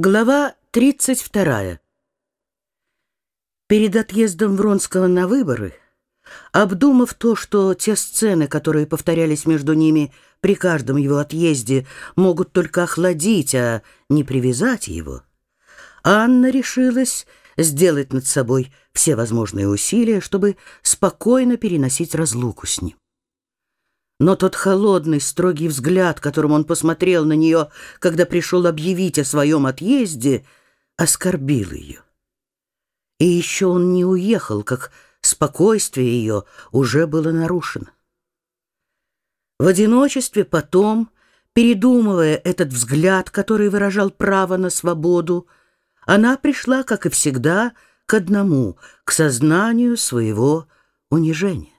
Глава 32. Перед отъездом Вронского на выборы, обдумав то, что те сцены, которые повторялись между ними при каждом его отъезде, могут только охладить, а не привязать его, Анна решилась сделать над собой все возможные усилия, чтобы спокойно переносить разлуку с ним. Но тот холодный, строгий взгляд, которым он посмотрел на нее, когда пришел объявить о своем отъезде, оскорбил ее. И еще он не уехал, как спокойствие ее уже было нарушено. В одиночестве потом, передумывая этот взгляд, который выражал право на свободу, она пришла, как и всегда, к одному, к сознанию своего унижения.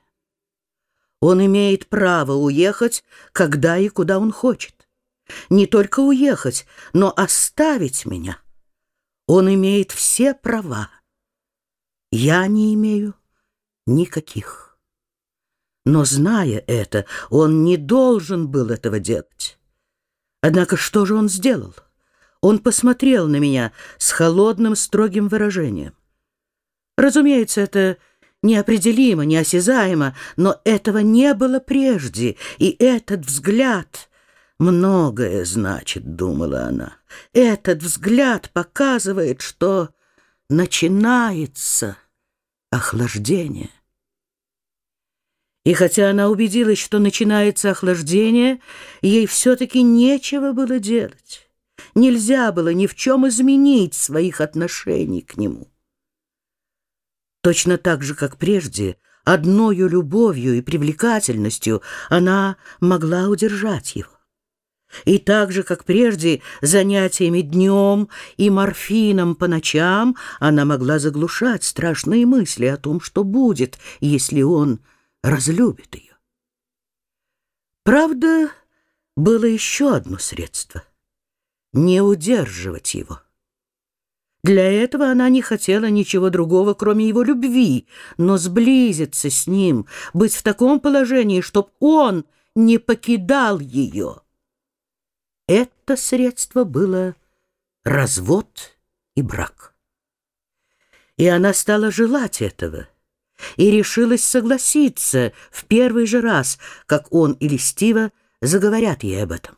Он имеет право уехать, когда и куда он хочет. Не только уехать, но оставить меня. Он имеет все права. Я не имею никаких. Но, зная это, он не должен был этого делать. Однако что же он сделал? Он посмотрел на меня с холодным, строгим выражением. Разумеется, это неопределимо, неосязаемо, но этого не было прежде, и этот взгляд многое значит, думала она. Этот взгляд показывает, что начинается охлаждение. И хотя она убедилась, что начинается охлаждение, ей все-таки нечего было делать. Нельзя было ни в чем изменить своих отношений к нему. Точно так же, как прежде, одною любовью и привлекательностью она могла удержать его. И так же, как прежде, занятиями днем и морфином по ночам она могла заглушать страшные мысли о том, что будет, если он разлюбит ее. Правда, было еще одно средство — не удерживать его. Для этого она не хотела ничего другого, кроме его любви, но сблизиться с ним, быть в таком положении, чтобы он не покидал ее. Это средство было развод и брак. И она стала желать этого, и решилась согласиться в первый же раз, как он или Стива заговорят ей об этом.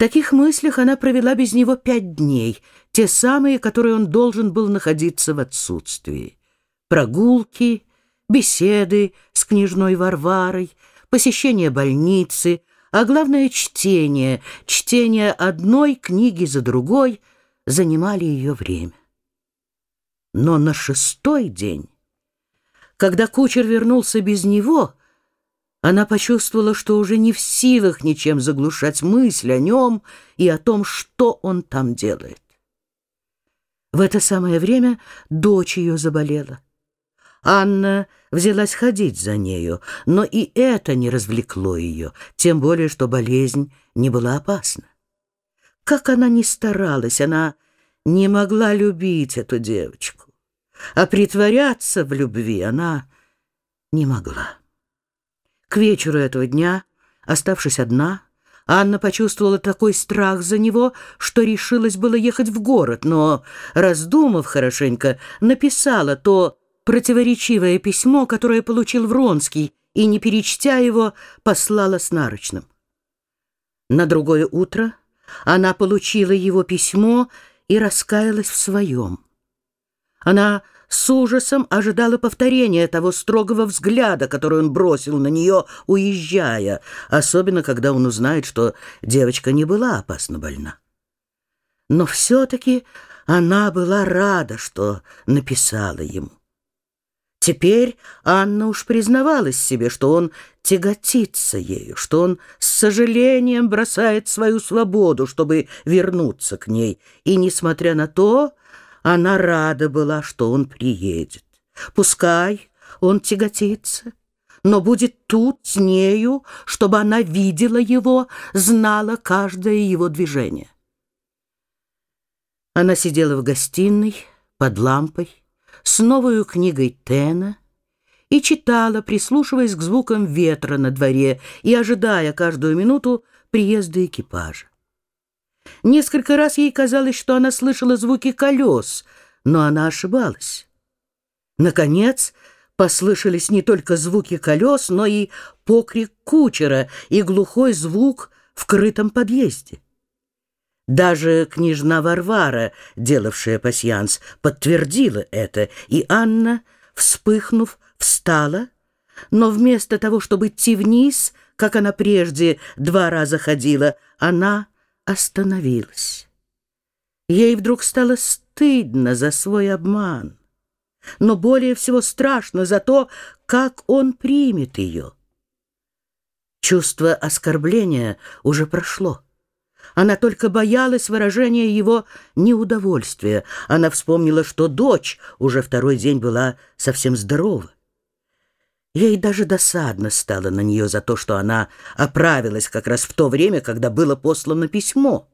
Таких мыслях она провела без него пять дней, те самые, которые он должен был находиться в отсутствии. Прогулки, беседы с княжной Варварой, посещение больницы, а главное чтение, чтение одной книги за другой занимали ее время. Но на шестой день, когда кучер вернулся без него, она почувствовала, что уже не в силах ничем заглушать мысль о нем и о том, что он там делает. В это самое время дочь ее заболела. Анна взялась ходить за нею, но и это не развлекло ее, тем более, что болезнь не была опасна. Как она ни старалась, она не могла любить эту девочку, а притворяться в любви она не могла. К вечеру этого дня, оставшись одна, Анна почувствовала такой страх за него, что решилась было ехать в город, но, раздумав хорошенько, написала то противоречивое письмо, которое получил Вронский, и, не перечтя его, послала с нарочным. На другое утро она получила его письмо и раскаялась в своем. Она с ужасом ожидала повторения того строгого взгляда, который он бросил на нее, уезжая, особенно когда он узнает, что девочка не была опасно больна. Но все-таки она была рада, что написала ему. Теперь Анна уж признавалась себе, что он тяготится ею, что он с сожалением бросает свою свободу, чтобы вернуться к ней, и, несмотря на то, она рада была, что он приедет. Пускай он тяготится, но будет тут с нею, чтобы она видела его, знала каждое его движение. Она сидела в гостиной под лампой с новой книгой Тена и читала, прислушиваясь к звукам ветра на дворе и ожидая каждую минуту приезда экипажа. Несколько раз ей казалось, что она слышала звуки колес, но она ошибалась. Наконец, послышались не только звуки колес, но и покрик кучера и глухой звук в крытом подъезде. Даже княжна Варвара, делавшая пасьянс, подтвердила это, и Анна, вспыхнув, встала, но вместо того, чтобы идти вниз, как она прежде два раза ходила, она остановилась. Ей вдруг стало стыдно за свой обман но более всего страшно за то, как он примет ее. Чувство оскорбления уже прошло. Она только боялась выражения его неудовольствия. Она вспомнила, что дочь уже второй день была совсем здорова. Ей даже досадно стало на нее за то, что она оправилась как раз в то время, когда было послано письмо.